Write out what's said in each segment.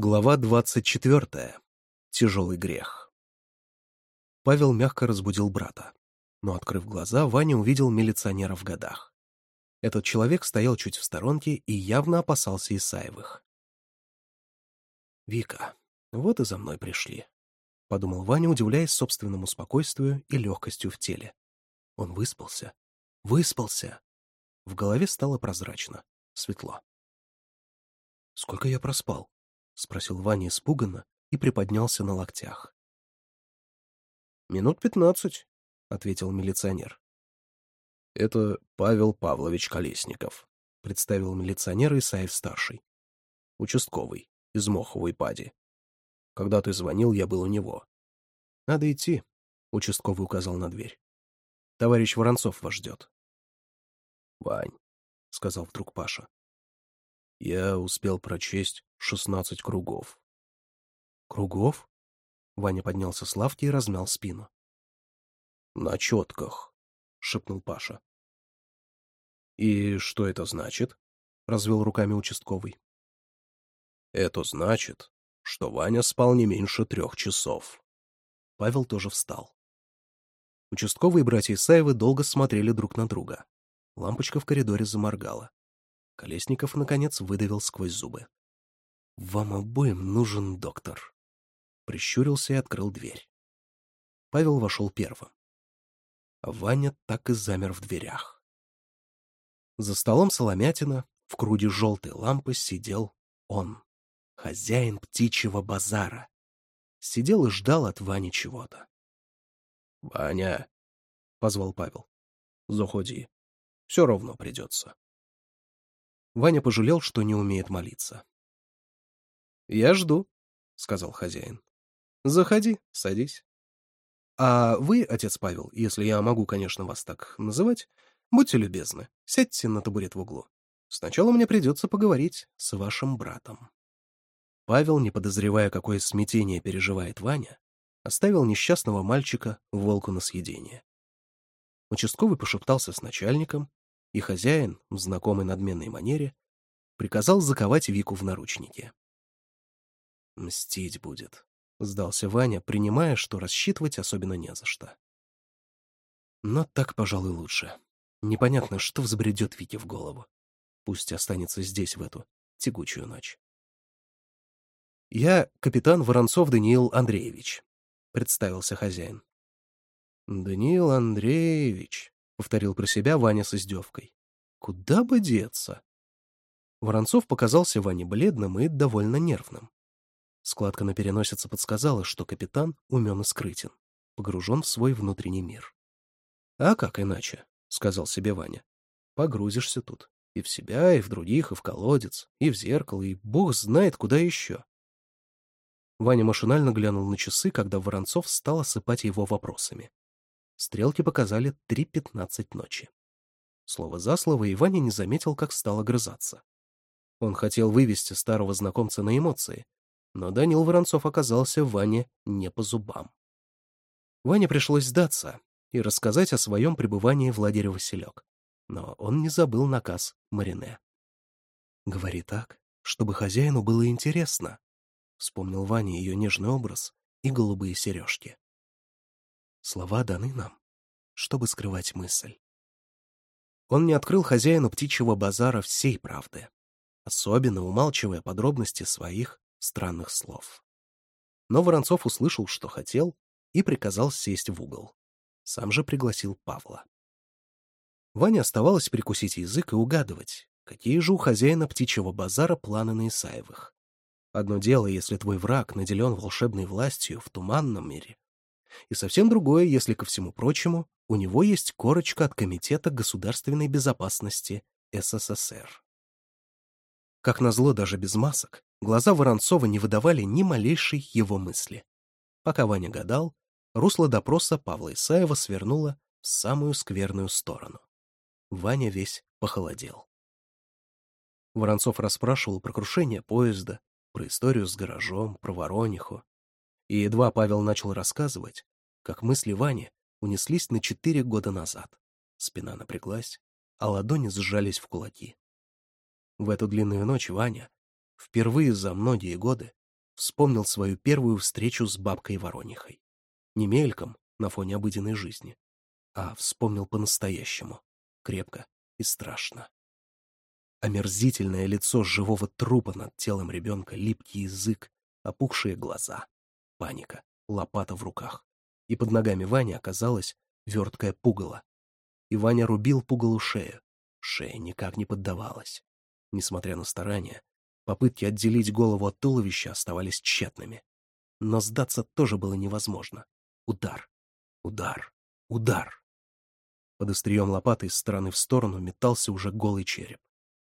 Глава 24. Тяжелый грех. Павел мягко разбудил брата, но, открыв глаза, Ваня увидел милиционера в годах. Этот человек стоял чуть в сторонке и явно опасался Исаевых. «Вика, вот и за мной пришли», — подумал Ваня, удивляясь собственному спокойствию и легкостью в теле. Он выспался. Выспался! В голове стало прозрачно, светло. «Сколько я проспал?» — спросил Ваня испуганно и приподнялся на локтях. «Минут пятнадцать», — ответил милиционер. «Это Павел Павлович Колесников», — представил милиционер Исаев-старший. «Участковый, из Моховой пади. Когда ты звонил, я был у него». «Надо идти», — участковый указал на дверь. «Товарищ Воронцов вас ждет». «Вань», — сказал вдруг Паша, я успел прочесть шестнадцать кругов. «Кругов?» — Ваня поднялся с лавки и размял спину. «На четках», — шепнул Паша. «И что это значит?» — развел руками участковый. «Это значит, что Ваня спал не меньше трех часов». Павел тоже встал. Участковые братья Исаевы долго смотрели друг на друга. Лампочка в коридоре заморгала. Колесников, наконец, выдавил сквозь зубы. «Вам обоим нужен доктор». Прищурился и открыл дверь. Павел вошел первым. Ваня так и замер в дверях. За столом Соломятина в круде желтой лампы сидел он, хозяин птичьего базара. Сидел и ждал от Вани чего-то. — Ваня, — позвал Павел, — заходи. Все равно придется. Ваня пожалел, что не умеет молиться. «Я жду», — сказал хозяин. «Заходи, садись». «А вы, отец Павел, если я могу, конечно, вас так называть, будьте любезны, сядьте на табурет в углу. Сначала мне придется поговорить с вашим братом». Павел, не подозревая, какое смятение переживает Ваня, оставил несчастного мальчика волку на съедение. Участковый пошептался с начальником, и хозяин, в знакомой надменной манере, приказал заковать Вику в наручники. «Мстить будет», — сдался Ваня, принимая, что рассчитывать особенно не за что. Но так, пожалуй, лучше. Непонятно, что взбредет Вике в голову. Пусть останется здесь в эту тягучую ночь. «Я капитан Воронцов Даниил Андреевич», — представился хозяин. «Даниил Андреевич», повторил про себя Ваня с издевкой. Куда бы деться? Воронцов показался Ване бледным и довольно нервным. Складка на переносице подсказала, что капитан умен и скрытен, погружен в свой внутренний мир. «А как иначе?» — сказал себе Ваня. «Погрузишься тут. И в себя, и в других, и в колодец, и в зеркало, и бог знает куда еще». Ваня машинально глянул на часы, когда Воронцов стал осыпать его вопросами. Стрелки показали 3.15 ночи. Слово за слово, и Ваня не заметил, как стал огрызаться. Он хотел вывести старого знакомца на эмоции, но Данил Воронцов оказался Ване не по зубам. Ване пришлось сдаться и рассказать о своем пребывании в лагере Василек, но он не забыл наказ Марине. «Говори так, чтобы хозяину было интересно», — вспомнил Ваня ее нежный образ и голубые сережки. Слова даны нам, чтобы скрывать мысль. Он не открыл хозяину птичьего базара всей правды, особенно умалчивая подробности своих странных слов. Но Воронцов услышал, что хотел, и приказал сесть в угол. Сам же пригласил Павла. Ване оставалось прикусить язык и угадывать, какие же у хозяина птичьего базара планы на Исаевых. Одно дело, если твой враг наделен волшебной властью в туманном мире, и совсем другое, если ко всему прочему, у него есть корочка от Комитета государственной безопасности СССР. Как назло, даже без масок, глаза Воронцова не выдавали ни малейшей его мысли. Пока Ваня гадал, русло допроса Павла Исаева свернуло в самую скверную сторону. Ваня весь похолодел. Воронцов расспрашивал про крушение поезда, про историю с гаражом, про Ворониху, и едва Павел начал рассказывать, как мысли Вани унеслись на четыре года назад. Спина напряглась, а ладони сжались в кулаки. В эту длинную ночь Ваня, впервые за многие годы, вспомнил свою первую встречу с бабкой Воронихой. Не мельком, на фоне обыденной жизни, а вспомнил по-настоящему, крепко и страшно. Омерзительное лицо живого трупа над телом ребенка, липкий язык, опухшие глаза. Паника, лопата в руках. И под ногами Вани оказалась верткая пугало. И Ваня рубил пугалу шею. Шея никак не поддавалась. Несмотря на старания, попытки отделить голову от туловища оставались тщетными. Но сдаться тоже было невозможно. Удар, удар, удар. Под острием лопаты из стороны в сторону метался уже голый череп.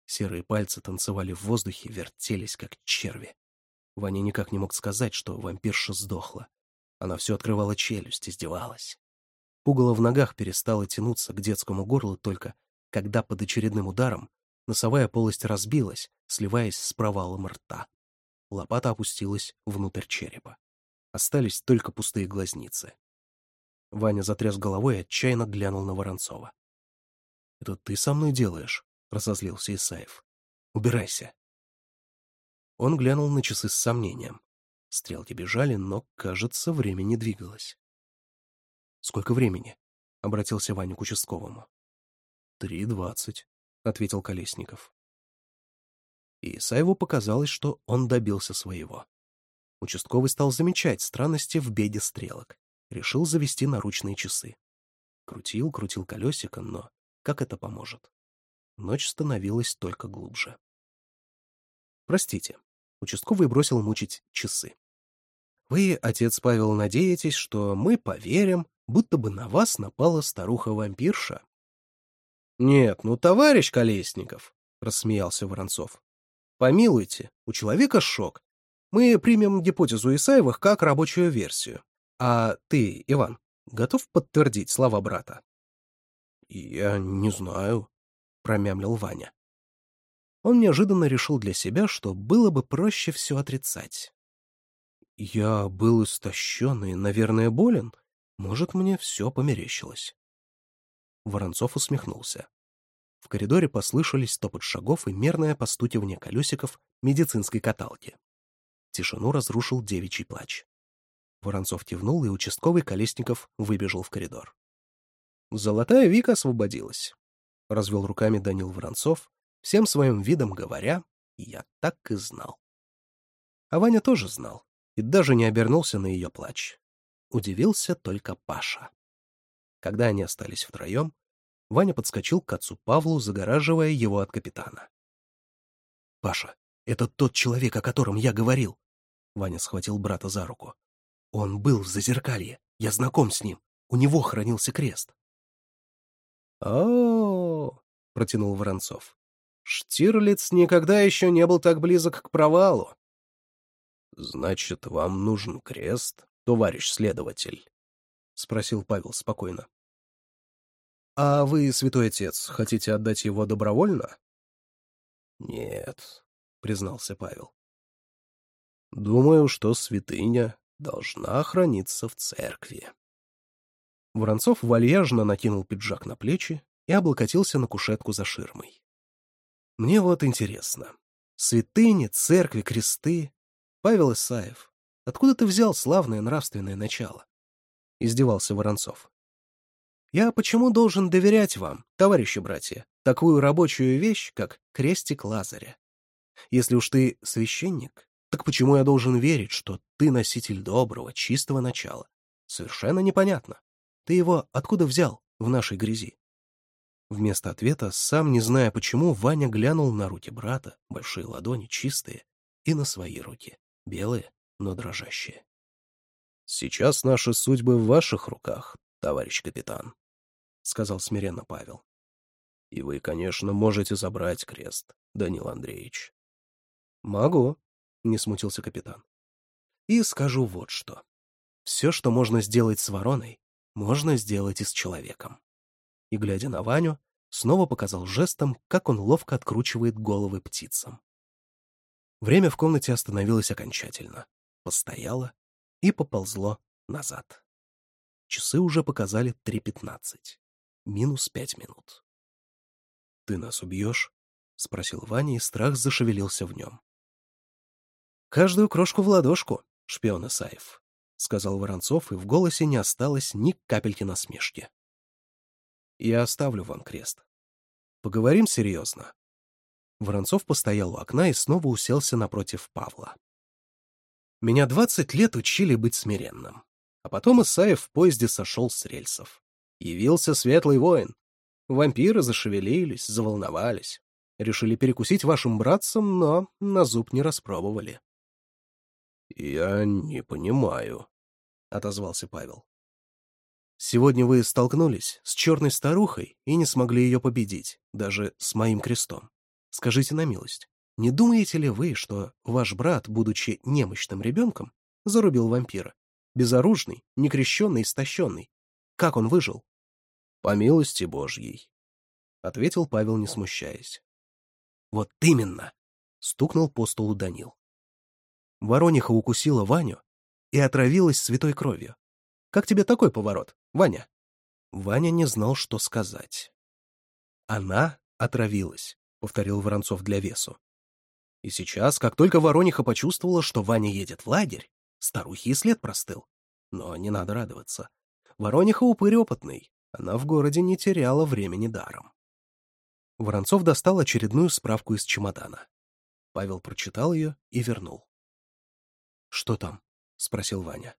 Серые пальцы танцевали в воздухе, вертелись, как черви. Ваня никак не мог сказать, что вампирша сдохла. Она все открывала челюсть, издевалась. Пугало в ногах перестало тянуться к детскому горлу только, когда под очередным ударом носовая полость разбилась, сливаясь с провалом рта. Лопата опустилась внутрь черепа. Остались только пустые глазницы. Ваня затряс головой и отчаянно глянул на Воронцова. «Это ты со мной делаешь?» — разозлился Исаев. «Убирайся!» Он глянул на часы с сомнением. Стрелки бежали, но, кажется, время не двигалось. «Сколько времени?» — обратился Ваня к участковому. «Три двадцать», — ответил Колесников. И Саеву показалось, что он добился своего. Участковый стал замечать странности в беде стрелок. Решил завести наручные часы. Крутил, крутил колесико, но как это поможет? Ночь становилась только глубже. «Простите», Участковый бросил мучить часы. «Вы, отец Павел, надеетесь, что мы поверим, будто бы на вас напала старуха-вампирша?» «Нет, ну, товарищ Колесников!» — рассмеялся Воронцов. «Помилуйте, у человека шок. Мы примем гипотезу Исаевых как рабочую версию. А ты, Иван, готов подтвердить слова брата?» «Я не знаю», — промямлил Ваня он неожиданно решил для себя, что было бы проще все отрицать. Я был истощен и, наверное, болен. Может, мне все померещилось. Воронцов усмехнулся. В коридоре послышались топот шагов и мерное постукивание колесиков медицинской каталки. Тишину разрушил девичий плач. Воронцов кивнул, и участковый Колесников выбежал в коридор. «Золотая Вика освободилась», — развел руками Данил Воронцов, всем своим видом говоря, я так и знал. А Ваня тоже знал и даже не обернулся на ее плач. Удивился только Паша. Когда они остались втроем, Ваня подскочил к отцу Павлу, загораживая его от капитана. — Паша, это тот человек, о котором я говорил. Ваня схватил брата за руку. — Он был в Зазеркалье. Я знаком с ним. У него хранился крест. — О, — протянул Воронцов. Штирлиц никогда еще не был так близок к провалу. — Значит, вам нужен крест, товарищ следователь? — спросил Павел спокойно. — А вы, святой отец, хотите отдать его добровольно? — Нет, — признался Павел. — Думаю, что святыня должна храниться в церкви. Воронцов вальяжно накинул пиджак на плечи и облокотился на кушетку за ширмой. Мне вот интересно. Святыни, церкви, кресты. Павел Исаев, откуда ты взял славное нравственное начало? Издевался Воронцов. Я почему должен доверять вам, товарищи братья, такую рабочую вещь, как крестик Лазаря? Если уж ты священник, так почему я должен верить, что ты носитель доброго, чистого начала? Совершенно непонятно. Ты его откуда взял в нашей грязи? Вместо ответа, сам не зная почему, Ваня глянул на руки брата, большие ладони чистые, и на свои руки, белые, но дрожащие. «Сейчас наши судьбы в ваших руках, товарищ капитан», — сказал смиренно Павел. «И вы, конечно, можете забрать крест, Данил Андреевич». «Могу», — не смутился капитан. «И скажу вот что. Все, что можно сделать с вороной, можно сделать и с человеком» и, глядя на Ваню, снова показал жестом, как он ловко откручивает головы птицам. Время в комнате остановилось окончательно, постояло и поползло назад. Часы уже показали 3.15. Минус пять минут. «Ты нас убьешь?» — спросил Ваня, и страх зашевелился в нем. «Каждую крошку в ладошку, шпион Исаев», — сказал Воронцов, и в голосе не осталось ни капельки насмешки. Я оставлю вам крест. Поговорим серьезно. Воронцов постоял у окна и снова уселся напротив Павла. Меня двадцать лет учили быть смиренным. А потом Исаев в поезде сошел с рельсов. Явился светлый воин. Вампиры зашевелились, заволновались. Решили перекусить вашим братцам, но на зуб не распробовали. — Я не понимаю, — отозвался Павел. Сегодня вы столкнулись с черной старухой и не смогли ее победить, даже с моим крестом. Скажите на милость, не думаете ли вы, что ваш брат, будучи немощным ребенком, зарубил вампира? Безоружный, некрещенный, истощенный. Как он выжил? — По милости Божьей, — ответил Павел, не смущаясь. — Вот именно! — стукнул по столу Данил. Ворониха укусила Ваню и отравилась святой кровью. Как тебе такой поворот? Ваня. Ваня не знал, что сказать. Она отравилась, повторил Воронцов для весу. И сейчас, как только Ворониха почувствовала, что Ваня едет в лагерь, старухи и след простыл. Но не надо радоваться. Ворониха упырь опытный, она в городе не теряла времени даром. Воронцов достал очередную справку из чемодана. Павел прочитал ее и вернул. «Что там?» — спросил Ваня.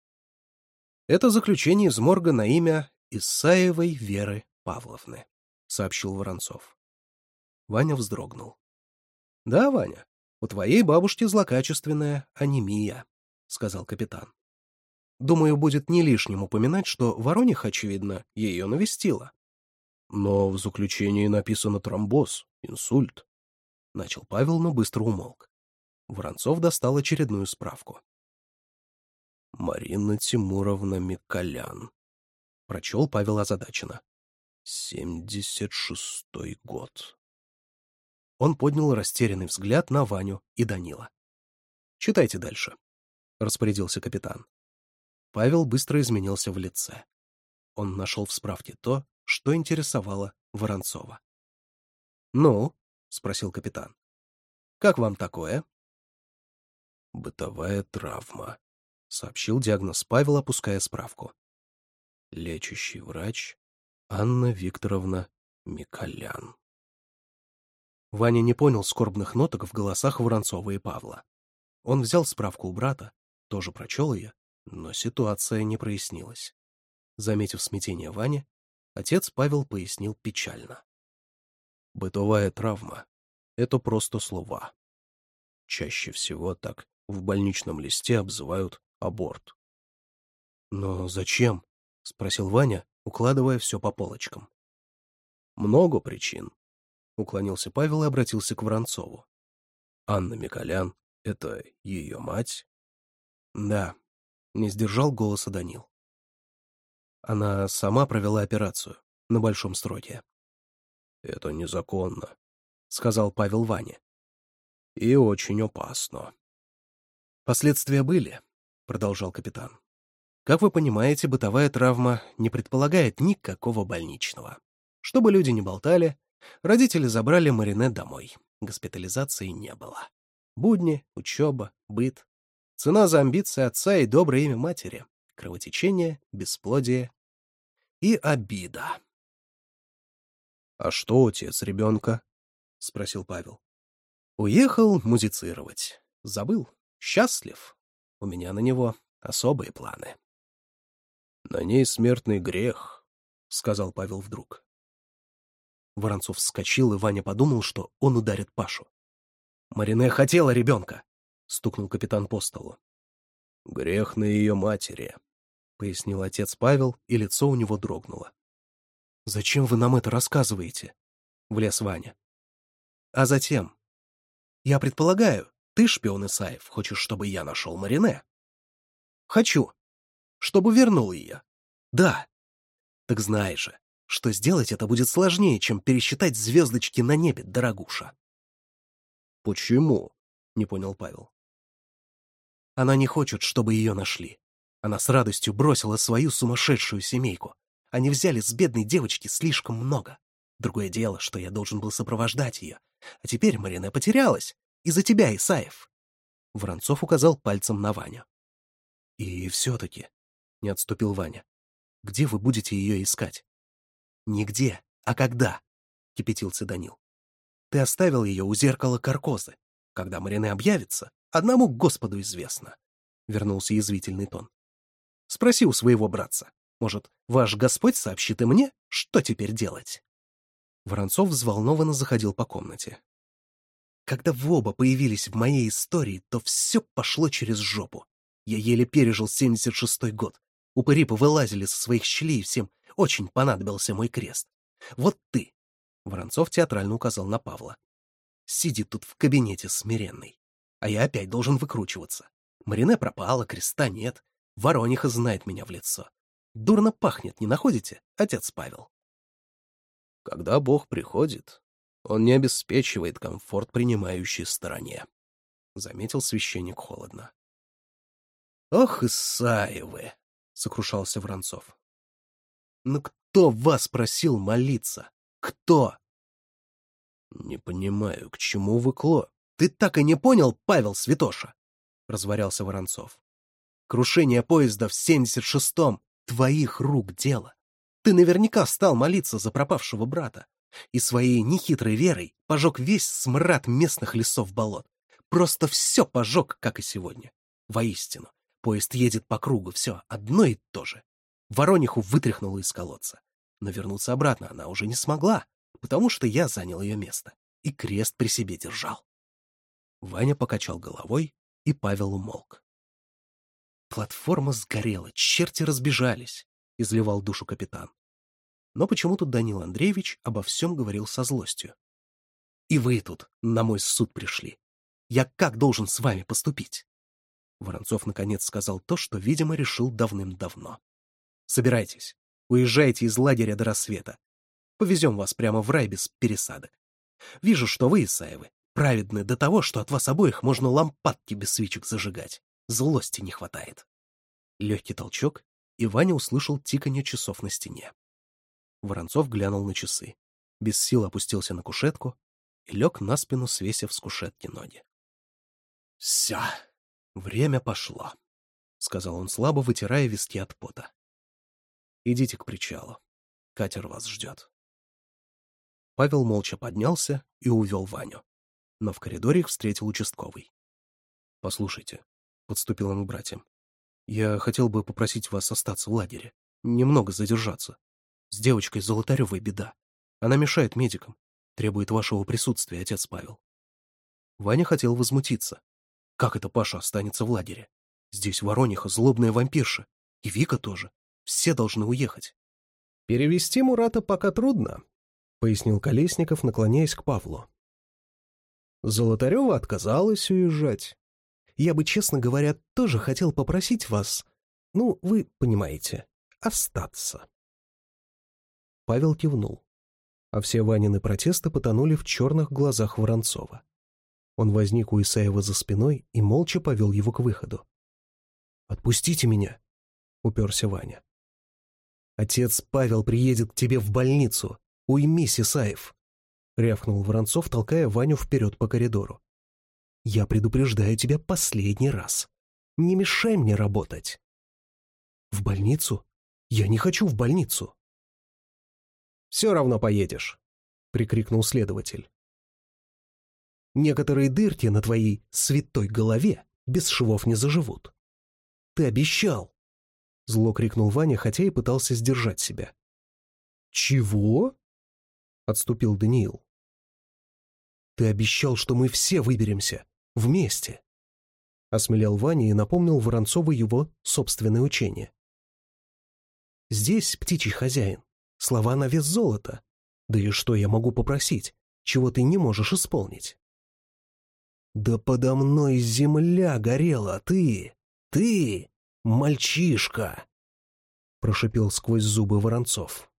Это заключение из морга на имя Исаевой Веры Павловны, сообщил Воронцов. Ваня вздрогнул. Да, Ваня, у твоей бабушки злокачественная анемия, сказал капитан. Думаю, будет не лишним упоминать, что Воронех, очевидно, ее навестила. Но в заключении написано тромбоз, инсульт. Начал Павел, но быстро умолк. Воронцов достал очередную справку. Марина Тимуровна Миколян. Прочел Павел озадаченно. Семьдесят шестой год. Он поднял растерянный взгляд на Ваню и Данила. «Читайте дальше», — распорядился капитан. Павел быстро изменился в лице. Он нашел в справке то, что интересовало Воронцова. «Ну?» — спросил капитан. «Как вам такое?» «Бытовая травма», — сообщил диагноз Павел, опуская справку. Лечащий врач Анна Викторовна Миколян. Ваня не понял скорбных ноток в голосах Воронцова и Павла. Он взял справку у брата, тоже прочел ее, но ситуация не прояснилась. Заметив смятение Вани, отец Павел пояснил печально. «Бытовая травма — это просто слова. Чаще всего так в больничном листе обзывают аборт. «Но зачем?» — спросил Ваня, укладывая все по полочкам. «Много причин», — уклонился Павел и обратился к Воронцову. «Анна Миколян — это ее мать?» «Да», — не сдержал голоса Данил. Она сама провела операцию на Большом Строге. «Это незаконно», — сказал Павел Ване. «И очень опасно». Последствия были, продолжал капитан. Как вы понимаете, бытовая травма не предполагает никакого больничного. Чтобы люди не болтали, родители забрали Марине домой. Госпитализации не было. Будни, учеба, быт. Цена за амбиции отца и доброе имя матери. Кровотечение, бесплодие и обида. — А что отец ребенка? — спросил Павел. — Уехал музицировать. Забыл. Счастлив. У меня на него особые планы. — На ней смертный грех, — сказал Павел вдруг. Воронцов вскочил, и Ваня подумал, что он ударит Пашу. — Марине хотела ребенка, — стукнул капитан по столу. — Грех на ее матери, — пояснил отец Павел, и лицо у него дрогнуло. — Зачем вы нам это рассказываете? — влез Ваня. — А затем? — Я предполагаю, ты, шпион Исаев, хочешь, чтобы я нашел Марине? Хочу. Чтобы вернул ее. Да. Так знай же, что сделать это будет сложнее, чем пересчитать звездочки на небе, дорогуша. Почему? Не понял Павел. Она не хочет, чтобы ее нашли. Она с радостью бросила свою сумасшедшую семейку. Они взяли с бедной девочки слишком много. Другое дело, что я должен был сопровождать ее. А теперь Марина потерялась. Из-за тебя, Исаев!» Воронцов указал пальцем на Ваню. «И все-таки», — не отступил Ваня, — «где вы будете ее искать?» «Нигде, а когда?» — кипятился Данил. «Ты оставил ее у зеркала Каркозы. Когда Марине объявится, одному Господу известно», — вернулся язвительный тон. «Спроси у своего братца. Может, ваш Господь сообщит и мне, что теперь делать?» Воронцов взволнованно заходил по комнате. Когда вы оба появились в моей истории, то все пошло через жопу. Я еле пережил 76-й год. Упыри повылазили со своих щелей, всем очень понадобился мой крест. Вот ты, — Воронцов театрально указал на Павла, — сиди тут в кабинете смиренный. А я опять должен выкручиваться. Марине пропала, креста нет. Ворониха знает меня в лицо. Дурно пахнет, не находите, отец Павел? Когда Бог приходит, он не обеспечивает комфорт принимающей стороне. Заметил священник холодно. «Ох, Исаевы!» — сокрушался Воронцов. «Но кто вас просил молиться? Кто?» «Не понимаю, к чему выкло. «Ты так и не понял, Павел Святоша!» — разворялся Воронцов. «Крушение поезда в 76-м — твоих рук дело. Ты наверняка стал молиться за пропавшего брата и своей нехитрой верой пожег весь смрад местных лесов-болот. Просто все пожег, как и сегодня. Воистину, поезд едет по кругу, все одно и то же. Ворониху вытряхнула из колодца. Но вернуться обратно она уже не смогла, потому что я занял ее место и крест при себе держал. Ваня покачал головой, и Павел умолк. Платформа сгорела, черти разбежались, — изливал душу капитан но почему-то Данил Андреевич обо всем говорил со злостью. «И вы тут на мой суд пришли. Я как должен с вами поступить?» Воронцов наконец сказал то, что, видимо, решил давным-давно. «Собирайтесь, уезжайте из лагеря до рассвета. Повезем вас прямо в рай без пересадок. Вижу, что вы, Исаевы, праведны до того, что от вас обоих можно лампадки без свечек зажигать. Злости не хватает». Легкий толчок, и Ваня услышал тиканье часов на стене. Воронцов глянул на часы. Без сил опустился на кушетку и лег на спину, свесив с кушетки ноги. «Все, время пошло», — сказал он слабо, вытирая виски от пота. «Идите к причалу. Катер вас ждет». Павел молча поднялся и увел Ваню. Но в коридоре их встретил участковый. «Послушайте», — подступил он к братьям, — «я хотел бы попросить вас остаться в лагере, немного задержаться. С девочкой Золотаревой беда. Она мешает медикам. Требует вашего присутствия, отец Павел. Ваня хотел возмутиться. Как это Паша останется в лагере? Здесь Ворониха злобная вампирша. И Вика тоже. Все должны уехать. Перевести Мурата пока трудно, пояснил Колесников, наклоняясь к Павлу. Золотарева отказалась уезжать. Я бы, честно говоря, тоже хотел попросить вас, ну, вы понимаете, остаться. Павел кивнул. А все Ванины протесты потонули в черных глазах Воронцова. Он возник у Исаева за спиной и молча повел его к выходу. «Отпустите меня!» — уперся Ваня. «Отец Павел приедет к тебе в больницу! Уймись, Исаев!» — рявкнул Воронцов, толкая Ваню вперед по коридору. «Я предупреждаю тебя последний раз. Не мешай мне работать!» «В больницу? Я не хочу в больницу!» Все равно поедешь», — прикрикнул следователь. «Некоторые дырки на твоей святой голове без швов не заживут». «Ты обещал!» — зло крикнул Ваня, хотя и пытался сдержать себя. «Чего?» — отступил Даниил. «Ты обещал, что мы все выберемся. Вместе!» — осмелял Ваня и напомнил Воронцову его собственное учение. «Здесь птичий хозяин. Слова на вес золота. Да и что я могу попросить, чего ты не можешь исполнить? Да подо мной земля горела, ты, ты, мальчишка! Прошипел сквозь зубы Воронцов.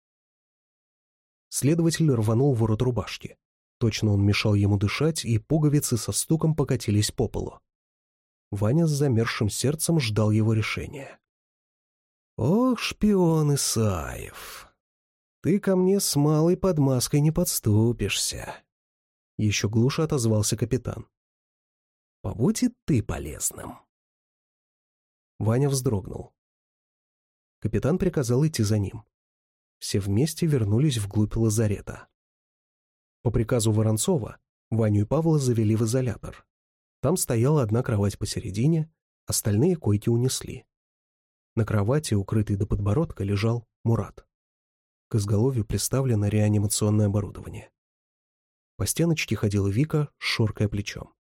Следователь рванул ворот рубашки. Точно он мешал ему дышать, и пуговицы со стуком покатились по полу. Ваня с замерзшим сердцем ждал его решения. «Ох, шпион Исаев!» «Ты ко мне с малой подмазкой не подступишься», — еще глуше отозвался капитан. «Побудь и ты полезным». Ваня вздрогнул. Капитан приказал идти за ним. Все вместе вернулись вглубь лазарета. По приказу Воронцова Ваню и Павла завели в изолятор. Там стояла одна кровать посередине, остальные койки унесли. На кровати, укрытый до подбородка, лежал Мурат. К изголовью приставлено реанимационное оборудование. По стеночке ходила Вика, шоркая плечом.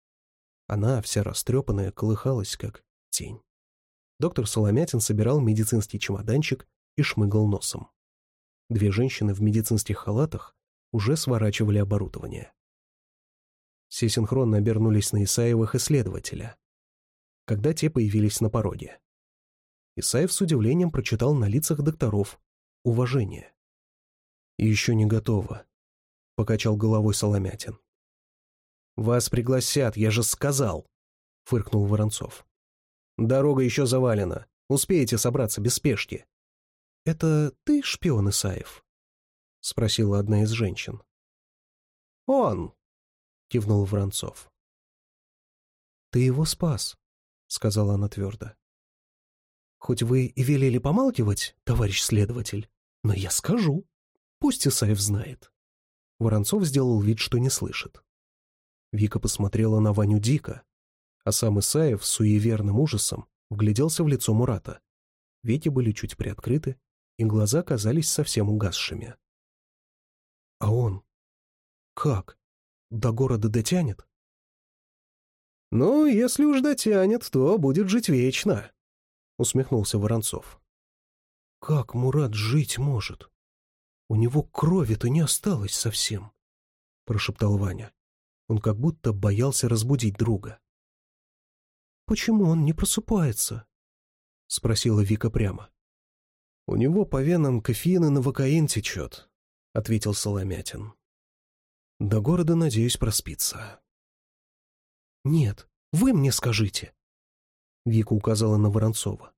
Она, вся растрепанная, колыхалась, как тень. Доктор Соломятин собирал медицинский чемоданчик и шмыгал носом. Две женщины в медицинских халатах уже сворачивали оборудование. Все синхронно обернулись на Исаевых исследователя. когда те появились на пороге. Исаев с удивлением прочитал на лицах докторов уважение и еще не готово, — покачал головой Соломятин. «Вас пригласят, я же сказал», — фыркнул Воронцов. «Дорога еще завалена. Успеете собраться без спешки». «Это ты шпион, Исаев?» — спросила одна из женщин. «Он!» — кивнул Воронцов. «Ты его спас», — сказала она твердо. «Хоть вы и велели помалкивать, товарищ следователь, но я скажу». Пусть Исаев знает. Воронцов сделал вид, что не слышит. Вика посмотрела на Ваню дико, а сам Исаев с суеверным ужасом вгляделся в лицо Мурата. Веки были чуть приоткрыты, и глаза казались совсем угасшими. «А он? Как? До города дотянет?» «Ну, если уж дотянет, то будет жить вечно», — усмехнулся Воронцов. «Как Мурат жить может?» «У него крови-то не осталось совсем», — прошептал Ваня. Он как будто боялся разбудить друга. «Почему он не просыпается?» — спросила Вика прямо. «У него по венам кофеин и новокаин течет», — ответил Соломятин. «До города, надеюсь, проспится». «Нет, вы мне скажите», — Вика указала на Воронцова.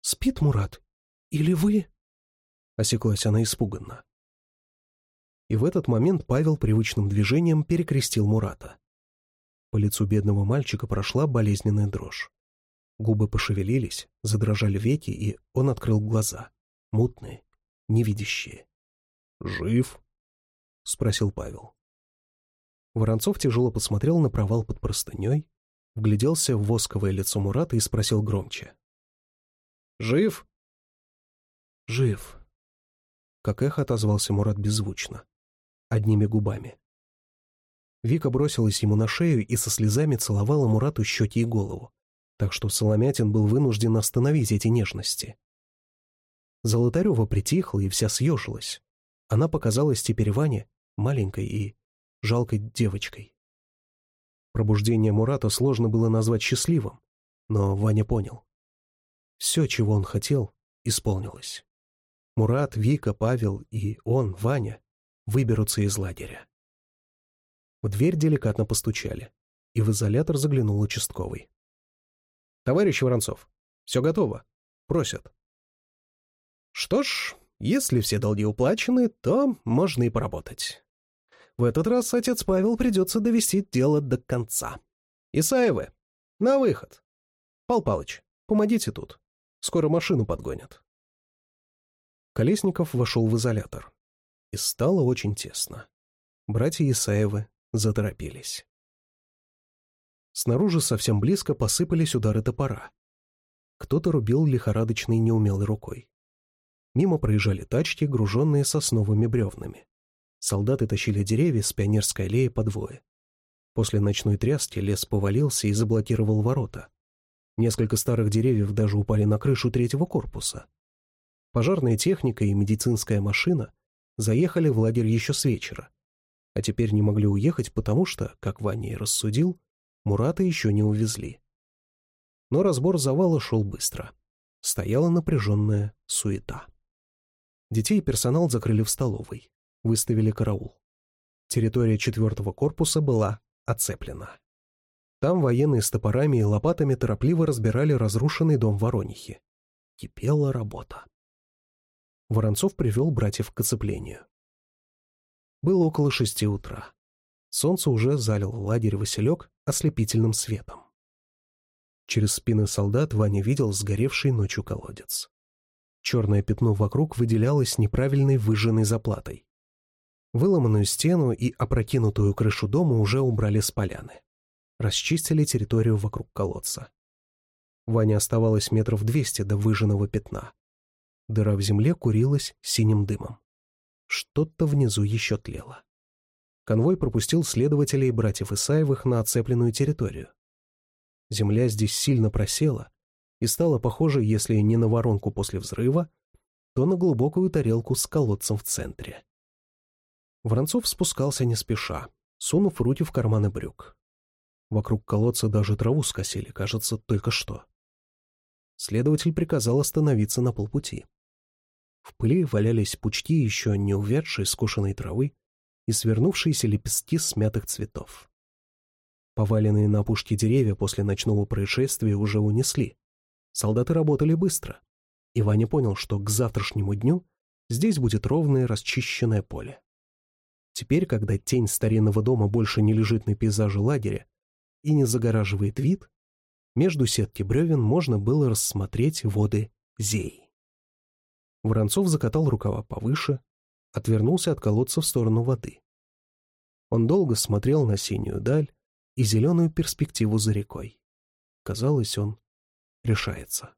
«Спит Мурат? Или вы?» Осеклась она испуганно. И в этот момент Павел привычным движением перекрестил Мурата. По лицу бедного мальчика прошла болезненная дрожь. Губы пошевелились, задрожали веки, и он открыл глаза, мутные, невидящие. «Жив?» — спросил Павел. Воронцов тяжело посмотрел на провал под простыней, вгляделся в восковое лицо Мурата и спросил громче. «Жив?» «Жив», как эхо отозвался Мурат беззвучно, одними губами. Вика бросилась ему на шею и со слезами целовала Мурату щеки и голову, так что Соломятин был вынужден остановить эти нежности. Золотарева притихла и вся съежилась. Она показалась теперь Ване маленькой и жалкой девочкой. Пробуждение Мурата сложно было назвать счастливым, но Ваня понял. Все, чего он хотел, исполнилось. Мурат, Вика, Павел и он, Ваня, выберутся из лагеря. В дверь деликатно постучали, и в изолятор заглянул участковый. «Товарищ Воронцов, все готово. Просят». «Что ж, если все долги уплачены, то можно и поработать. В этот раз отец Павел придется довести дело до конца. Исаевы, на выход. Пал Палыч, помогите тут. Скоро машину подгонят». Колесников вошел в изолятор. И стало очень тесно. Братья Исаевы заторопились. Снаружи совсем близко посыпались удары топора. Кто-то рубил лихорадочной неумелой рукой. Мимо проезжали тачки, груженные сосновыми бревнами. Солдаты тащили деревья с пионерской аллеи по двое. После ночной тряски лес повалился и заблокировал ворота. Несколько старых деревьев даже упали на крышу третьего корпуса. Пожарная техника и медицинская машина заехали в лагерь еще с вечера, а теперь не могли уехать, потому что, как Ваня и рассудил, Мурата еще не увезли. Но разбор завала шел быстро. Стояла напряженная суета. Детей и персонал закрыли в столовой, выставили караул. Территория четвертого корпуса была оцеплена. Там военные с топорами и лопатами торопливо разбирали разрушенный дом Воронихи. Кипела работа. Воронцов привел братьев к оцеплению. Было около шести утра. Солнце уже залило лагерь Василек ослепительным светом. Через спины солдат Ваня видел сгоревший ночью колодец. Черное пятно вокруг выделялось неправильной выжженной заплатой. Выломанную стену и опрокинутую крышу дома уже убрали с поляны. Расчистили территорию вокруг колодца. Ване оставалось метров двести до выжженного пятна. Дыра в земле курилась синим дымом. Что-то внизу еще тлело. Конвой пропустил следователей братьев Исаевых на оцепленную территорию. Земля здесь сильно просела и стала похожа, если не на воронку после взрыва, то на глубокую тарелку с колодцем в центре. Воронцов спускался не спеша, сунув руки в карманы брюк. Вокруг колодца даже траву скосили, кажется, только что. Следователь приказал остановиться на полпути. В пыли валялись пучки еще не увядшей скошенной травы и свернувшиеся лепестки смятых цветов. Поваленные на опушке деревья после ночного происшествия уже унесли. Солдаты работали быстро, и Ваня понял, что к завтрашнему дню здесь будет ровное расчищенное поле. Теперь, когда тень старинного дома больше не лежит на пейзаже лагеря и не загораживает вид, между сетки бревен можно было рассмотреть воды Зеи. Воронцов закатал рукава повыше, отвернулся от колодца в сторону воды. Он долго смотрел на синюю даль и зеленую перспективу за рекой. Казалось, он решается.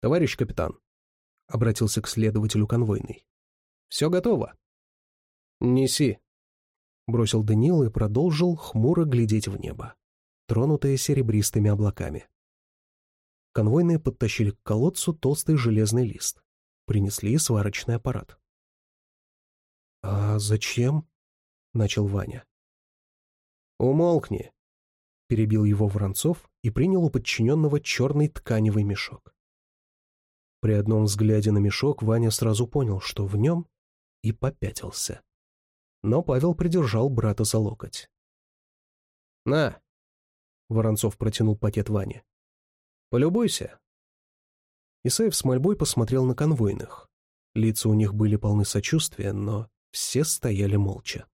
«Товарищ капитан», — обратился к следователю конвойный, — «все готово». «Неси», — бросил Данил и продолжил хмуро глядеть в небо, тронутое серебристыми облаками. Конвойные подтащили к колодцу толстый железный лист. Принесли сварочный аппарат. «А зачем?» — начал Ваня. «Умолкни!» — перебил его Воронцов и принял у подчиненного черный тканевый мешок. При одном взгляде на мешок Ваня сразу понял, что в нем, и попятился. Но Павел придержал брата за локоть. «На!» — Воронцов протянул пакет Ване. «Полюбуйся, Исаев с мольбой посмотрел на конвойных. Лица у них были полны сочувствия, но все стояли молча.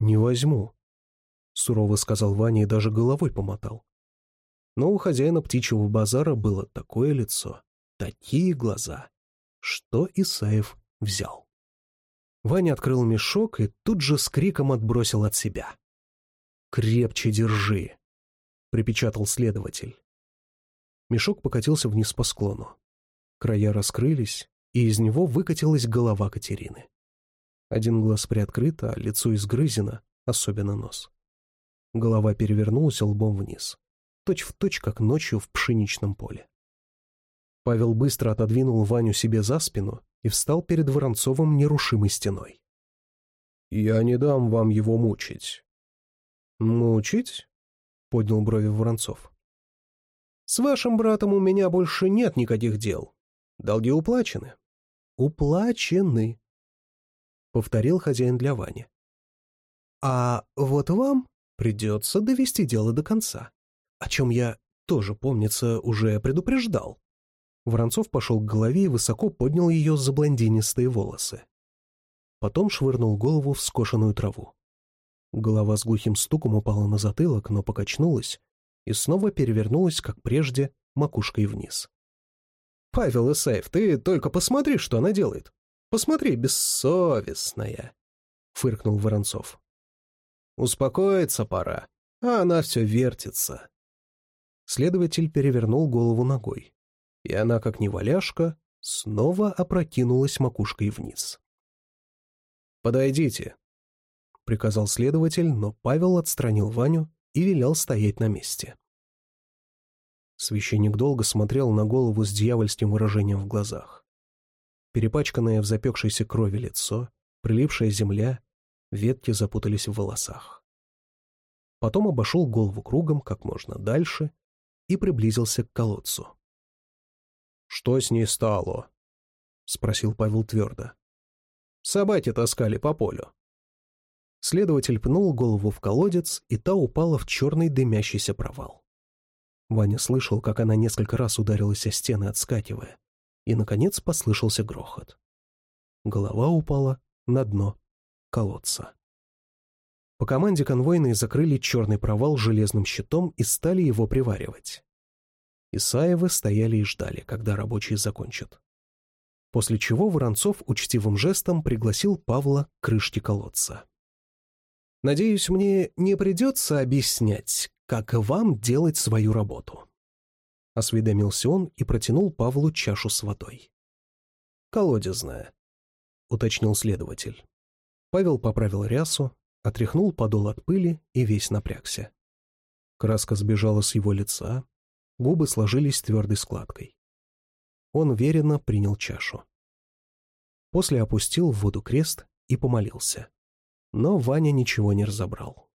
«Не возьму», — сурово сказал Ваня и даже головой помотал. Но у хозяина птичьего базара было такое лицо, такие глаза, что Исаев взял. Ваня открыл мешок и тут же с криком отбросил от себя. «Крепче держи», — припечатал следователь. Мешок покатился вниз по склону. Края раскрылись, и из него выкатилась голова Катерины. Один глаз приоткрыт, а лицо изгрызено, особенно нос. Голова перевернулась лбом вниз, точь в точь, как ночью в пшеничном поле. Павел быстро отодвинул Ваню себе за спину и встал перед Воронцовым нерушимой стеной. «Я не дам вам его мучить». «Мучить?» — поднял брови Воронцов. С вашим братом у меня больше нет никаких дел. Долги уплачены». «Уплачены», — повторил хозяин для Вани. «А вот вам придется довести дело до конца, о чем я тоже, помнится, уже предупреждал». Воронцов пошел к голове и высоко поднял ее за блондинистые волосы. Потом швырнул голову в скошенную траву. Голова с глухим стуком упала на затылок, но покачнулась, и снова перевернулась, как прежде, макушкой вниз. «Павел Исаев, ты только посмотри, что она делает! Посмотри, бессовестная!» — фыркнул Воронцов. «Успокоиться пора, а она все вертится». Следователь перевернул голову ногой, и она, как неваляшка, снова опрокинулась макушкой вниз. «Подойдите», — приказал следователь, но Павел отстранил Ваню и велел стоять на месте. Священник долго смотрел на голову с дьявольским выражением в глазах. Перепачканное в запекшейся крови лицо, прилипшая земля, ветки запутались в волосах. Потом обошел голову кругом как можно дальше и приблизился к колодцу. «Что с ней стало?» — спросил Павел твердо. «Собаки таскали по полю». Следователь пнул голову в колодец, и та упала в черный дымящийся провал. Ваня слышал, как она несколько раз ударилась о стены, отскакивая, и, наконец, послышался грохот. Голова упала на дно колодца. По команде конвойные закрыли черный провал железным щитом и стали его приваривать. Исаевы стояли и ждали, когда рабочие закончат. После чего Воронцов учтивым жестом пригласил Павла к крышке колодца. Надеюсь, мне не придется объяснять, как вам делать свою работу». Осведомился он и протянул Павлу чашу с водой. «Колодезная», — уточнил следователь. Павел поправил рясу, отряхнул подол от пыли и весь напрягся. Краска сбежала с его лица, губы сложились твердой складкой. Он веренно принял чашу. После опустил в воду крест и помолился но Ваня ничего не разобрал.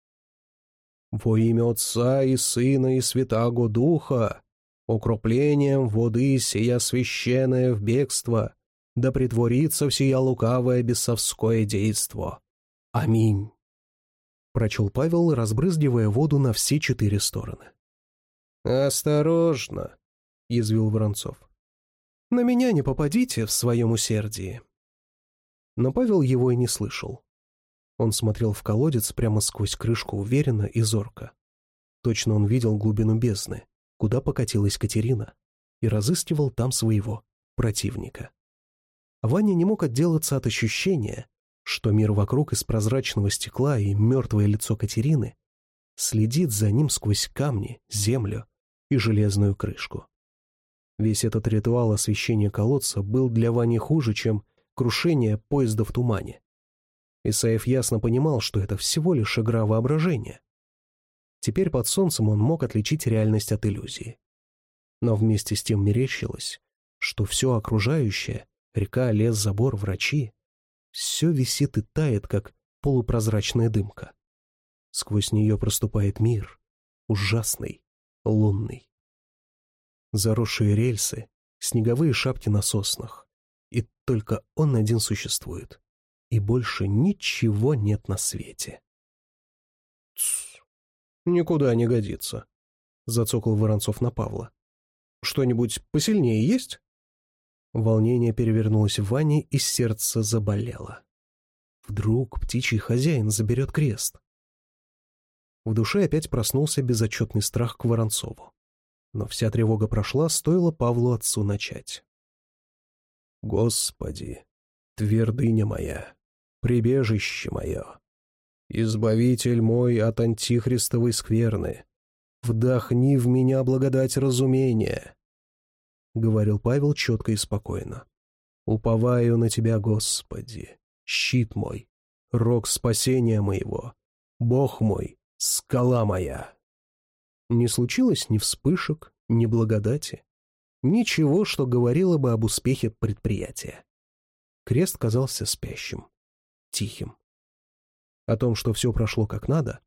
«Во имя Отца и Сына и Святаго Духа, укруплением воды сия священное в бегство, да притворится всея лукавое бесовское действо. Аминь!» Прочел Павел, разбрызгивая воду на все четыре стороны. «Осторожно!» — язвил Воронцов. «На меня не попадите в своем усердии!» Но Павел его и не слышал. Он смотрел в колодец прямо сквозь крышку уверенно и зорко. Точно он видел глубину бездны, куда покатилась Катерина, и разыскивал там своего противника. Ваня не мог отделаться от ощущения, что мир вокруг из прозрачного стекла и мертвое лицо Катерины следит за ним сквозь камни, землю и железную крышку. Весь этот ритуал освещения колодца был для Вани хуже, чем крушение поезда в тумане. Исаев ясно понимал, что это всего лишь игра воображения. Теперь под солнцем он мог отличить реальность от иллюзии. Но вместе с тем мерещилось, что все окружающее — река, лес, забор, врачи — все висит и тает, как полупрозрачная дымка. Сквозь нее проступает мир, ужасный, лунный. Заросшие рельсы, снеговые шапки на соснах. И только он один существует и больше ничего нет на свете. «Тсс, никуда не годится», — зацокал Воронцов на Павла. «Что-нибудь посильнее есть?» Волнение перевернулось в Ване, и сердце заболело. Вдруг птичий хозяин заберет крест. В душе опять проснулся безотчетный страх к Воронцову. Но вся тревога прошла, стоило Павлу отцу начать. «Господи, твердыня моя, прибежище мое. Избавитель мой от антихристовой скверны, вдохни в меня благодать разумения, — говорил Павел четко и спокойно. «Уповаю на Тебя, Господи, щит мой, рог спасения моего, Бог мой, скала моя». Не случилось ни вспышек, ни благодати, ничего, что говорило бы об успехе предприятия. Крест казался спящим тихим. О том, что все прошло как надо,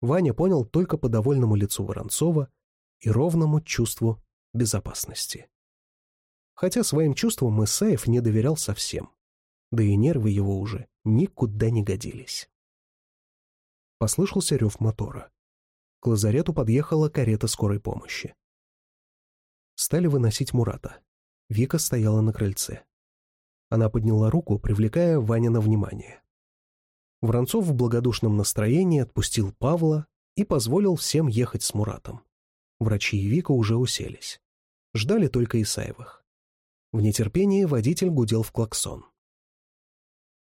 Ваня понял только по довольному лицу Воронцова и ровному чувству безопасности. Хотя своим чувствам Исаев не доверял совсем, да и нервы его уже никуда не годились. Послышался рев мотора. К лазарету подъехала карета скорой помощи. Стали выносить Мурата. Вика стояла на крыльце. Она подняла руку, привлекая Ванина внимание. Воронцов в благодушном настроении отпустил Павла и позволил всем ехать с Муратом. Врачи и Вика уже уселись. Ждали только Исаевых. В нетерпении водитель гудел в клаксон.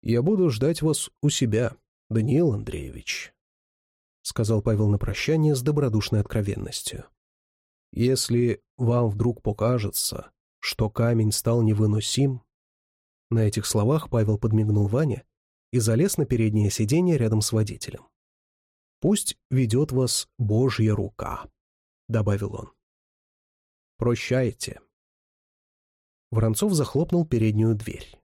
«Я буду ждать вас у себя, Даниил Андреевич», — сказал Павел на прощание с добродушной откровенностью. «Если вам вдруг покажется, что камень стал невыносим...» На этих словах Павел подмигнул Ване и залез на переднее сиденье рядом с водителем. «Пусть ведет вас Божья рука», — добавил он. «Прощайте». Воронцов захлопнул переднюю дверь.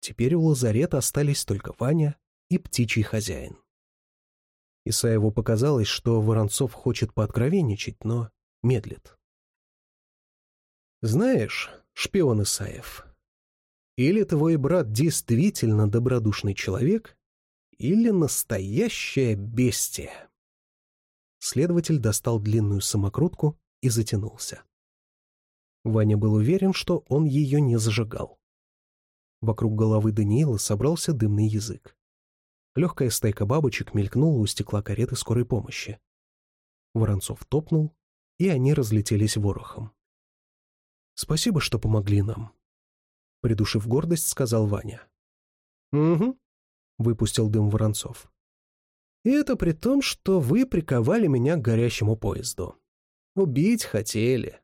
Теперь у лазарета остались только Ваня и птичий хозяин. Исаеву показалось, что Воронцов хочет пооткровенничать, но медлит. «Знаешь, шпион Исаев, или твой брат действительно добродушный человек, или настоящая бестия. Следователь достал длинную самокрутку и затянулся. Ваня был уверен, что он ее не зажигал. Вокруг головы Даниила собрался дымный язык. Легкая стайка бабочек мелькнула у стекла кареты скорой помощи. Воронцов топнул, и они разлетелись ворохом. «Спасибо, что помогли нам», придушив гордость, сказал Ваня. «Угу», — выпустил дым Воронцов. «И это при том, что вы приковали меня к горящему поезду. Убить хотели.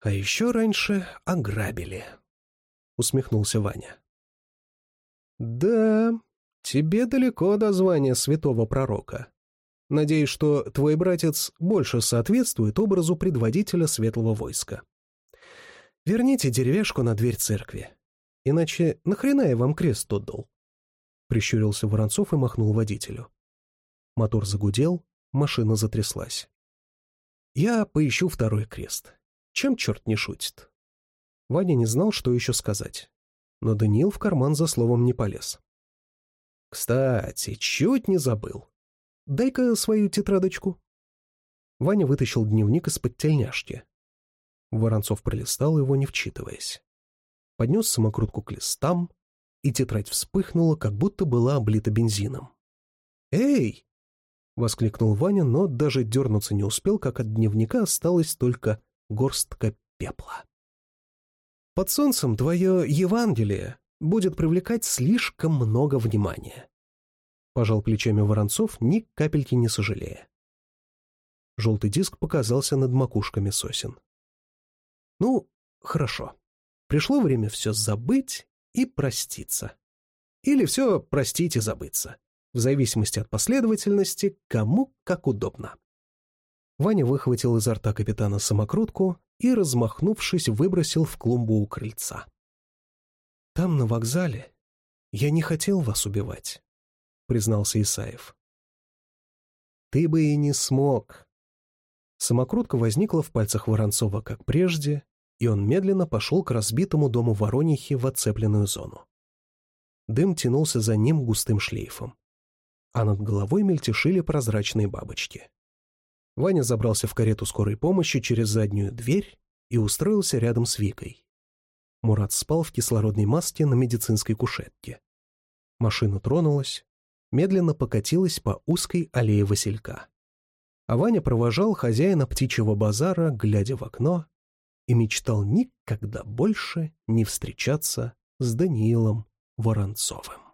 А еще раньше ограбили», — усмехнулся Ваня. «Да, тебе далеко до звания святого пророка. Надеюсь, что твой братец больше соответствует образу предводителя светлого войска», Верните деревяшку на дверь церкви. Иначе нахрена я вам крест тот дал?» Прищурился Воронцов и махнул водителю. Мотор загудел, машина затряслась. «Я поищу второй крест. Чем черт не шутит?» Ваня не знал, что еще сказать. Но Даниил в карман за словом не полез. «Кстати, чуть не забыл. Дай-ка свою тетрадочку». Ваня вытащил дневник из-под тельняшки, Воронцов пролистал его, не вчитываясь. Поднес самокрутку к листам, и тетрадь вспыхнула, как будто была облита бензином. «Эй!» — воскликнул Ваня, но даже дернуться не успел, как от дневника осталась только горстка пепла. «Под солнцем твое Евангелие будет привлекать слишком много внимания», — пожал плечами Воронцов, ни капельки не сожалея. Желтый диск показался над макушками сосен. Ну, хорошо. Пришло время все забыть и проститься. Или все простить и забыться. В зависимости от последовательности, кому как удобно. Ваня выхватил изо рта капитана самокрутку и, размахнувшись, выбросил в клумбу у крыльца. «Там, на вокзале, я не хотел вас убивать», — признался Исаев. «Ты бы и не смог», Самокрутка возникла в пальцах Воронцова, как прежде, и он медленно пошел к разбитому дому Воронихи в оцепленную зону. Дым тянулся за ним густым шлейфом, а над головой мельтешили прозрачные бабочки. Ваня забрался в карету скорой помощи через заднюю дверь и устроился рядом с Викой. Мурат спал в кислородной маске на медицинской кушетке. Машина тронулась, медленно покатилась по узкой аллее Василька а Ваня провожал хозяина птичьего базара, глядя в окно, и мечтал никогда больше не встречаться с Даниилом Воронцовым.